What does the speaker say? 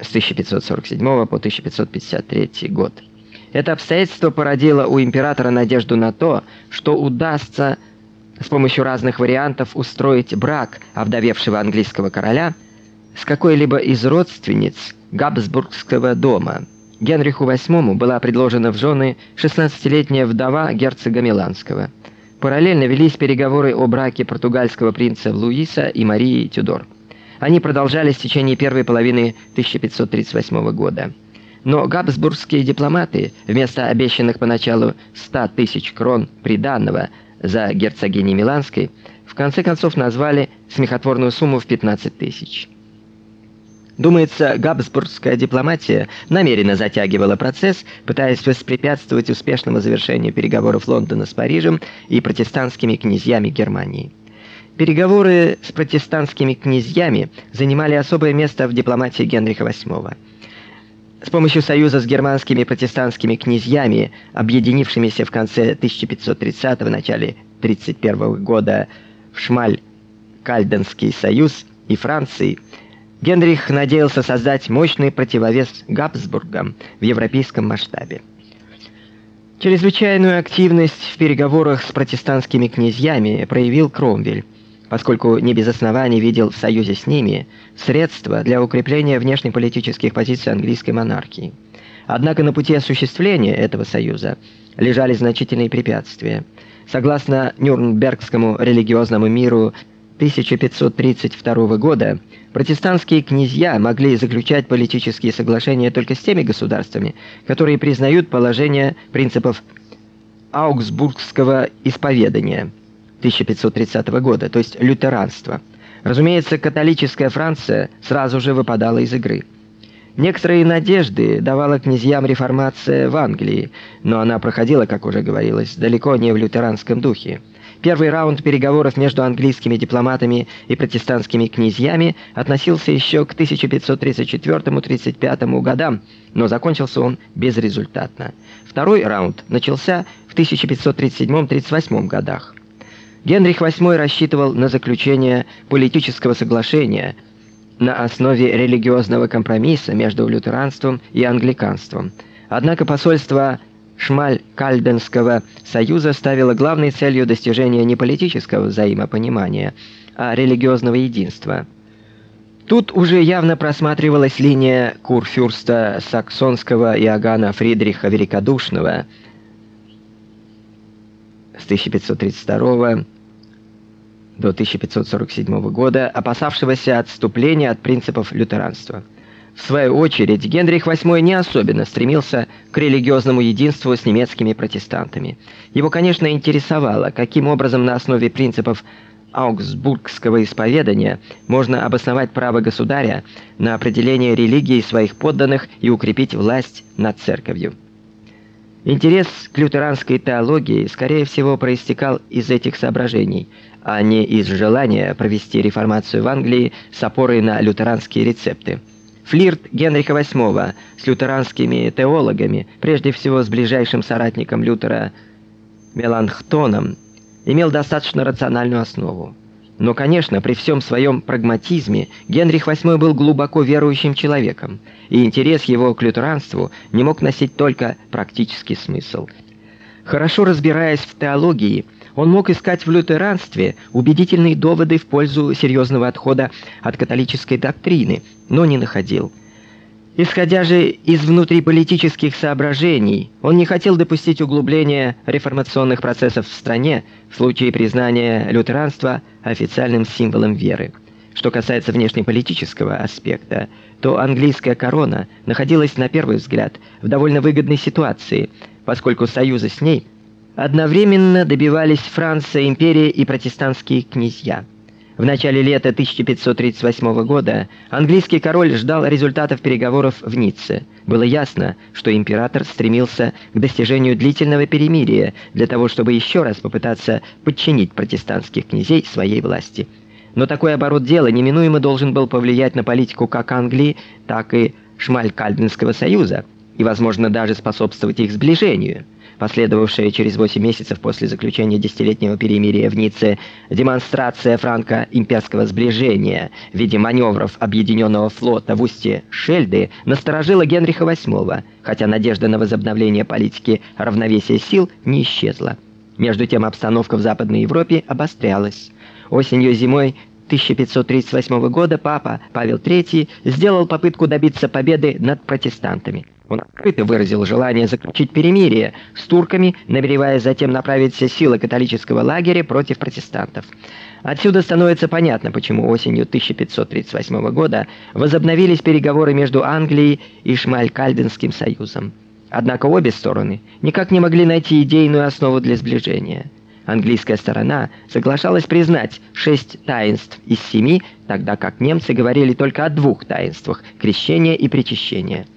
с 1547 по 1553 год. Это обстоятельство породило у императора надежду на то, что удастся с помощью разных вариантов устроить брак овдовевшего английского короля с какой-либо из родственниц Габсбургского дома. Генриху VIII была предложена в жены 16-летняя вдова герцога Миланского. Параллельно велись переговоры о браке португальского принца Луиса и Марии Тюдор. Они продолжались в течение первой половины 1538 года. Но габсбургские дипломаты вместо обещанных поначалу 100 тысяч крон приданого за герцогиней Миланской в конце концов назвали смехотворную сумму в 15 тысяч. Думается, габсбургская дипломатия намеренно затягивала процесс, пытаясь воспрепятствовать успешному завершению переговоров Лондона с Парижем и протестантскими князьями Германии. Переговоры с протестантскими князьями занимали особое место в дипломатии Генриха VIII. С помощью союза с германскими протестантскими князьями, объединившимися в конце 1530-го начале 31 года в Шмаль-Кальденский союз и Франции, Генрих надеялся создать мощный противовес Габсбургам в европейском масштабе. Чрезвычайную активность в переговорах с протестантскими князьями проявил Кромвель поскольку не без оснований видел в союзе с ними средства для укрепления внешнеполитических позиций английской монархии. Однако на пути осуществления этого союза лежали значительные препятствия. Согласно Нюрнбергскому религиозному миру 1532 года, протестантские князья могли заключать политические соглашения только с теми государствами, которые признают положение принципов Аугсбургского исповедания – 1530 года, то есть лютеранство. Разумеется, католическая Франция сразу же выпадала из игры. Некоторые надежды давала князьям реформация в Англии, но она проходила, как уже говорилось, далеко не в лютеранском духе. Первый раунд переговоров между английскими дипломатами и протестантскими князьями относился еще к 1534-35 годам, но закончился он безрезультатно. Второй раунд начался в 1537-38 годах. Генрих VIII рассчитывал на заключение политического соглашения на основе религиозного компромисса между лютеранством и англиканством. Однако посольство Шмаль-Кальденского союза ставило главной целью достижения не политического взаимопонимания, а религиозного единства. Тут уже явно просматривалась линия курфюрста саксонского Иоганна Фридриха Великодушного с 1532 до 1547 года, опасавшегося отступления от принципов лютеранства. В свою очередь, Генрих VIII не особенно стремился к религиозному единству с немецкими протестантами. Его, конечно, интересовало, каким образом на основе принципов Аугсбургского исповедания можно обосновать право государя на определение религии своих подданных и укрепить власть над церковью. Интерес к лютеранской теологии, скорее всего, проистекал из этих соображений, а не из желания провести реформацию в Англии с опорой на лютеранские рецепты. Флирт Генриха VIII с лютеранскими теологами, прежде всего с ближайшим соратником Лютера Меланхтоном, имел достаточно рациональную основу. Но, конечно, при всем своем прагматизме Генрих VIII был глубоко верующим человеком, и интерес его к лютеранству не мог носить только практический смысл. Хорошо разбираясь в теологии, он мог искать в лютеранстве убедительные доводы в пользу серьезного отхода от католической доктрины, но не находил. Исходя же из внутриполитических соображений, он не хотел допустить углубления реформационных процессов в стране в случае признания лютеранства официальным символом веры. Что касается внешнеполитического аспекта, то английская корона находилась на первый взгляд в довольно выгодной ситуации, поскольку союза с ней одновременно добивались Франция, империя и протестантские князья. В начале лета 1538 года английский король ждал результатов переговоров в Ницце. Было ясно, что император стремился к достижению длительного перемирия для того, чтобы еще раз попытаться подчинить протестантских князей своей власти. Но такой оборот дела неминуемо должен был повлиять на политику как Англии, так и Шмаль-Кальденского союза и, возможно, даже способствовать их сближению. Последовавшая через 8 месяцев после заключения десятилетнего перемирия в Ницце, демонстрация франко-имперского сближения в виде маневров объединенного флота в устье Шельды насторожила Генриха VIII, хотя надежда на возобновление политики равновесия сил не исчезла. Между тем обстановка в Западной Европе обострялась. Осенью и зимой 1538 года папа Павел III сделал попытку добиться победы над протестантами. Он открыто выразил желание заключить перемирие с турками, намереваясь затем направить все силы католического лагеря против протестантов. Отсюда становится понятно, почему осенью 1538 года возобновились переговоры между Англией и Шмалькальденским союзом. Однако обе стороны никак не могли найти идейную основу для сближения. Английская сторона соглашалась признать шесть таинств из семи, тогда как немцы говорили только о двух таинствах крещения и причащения –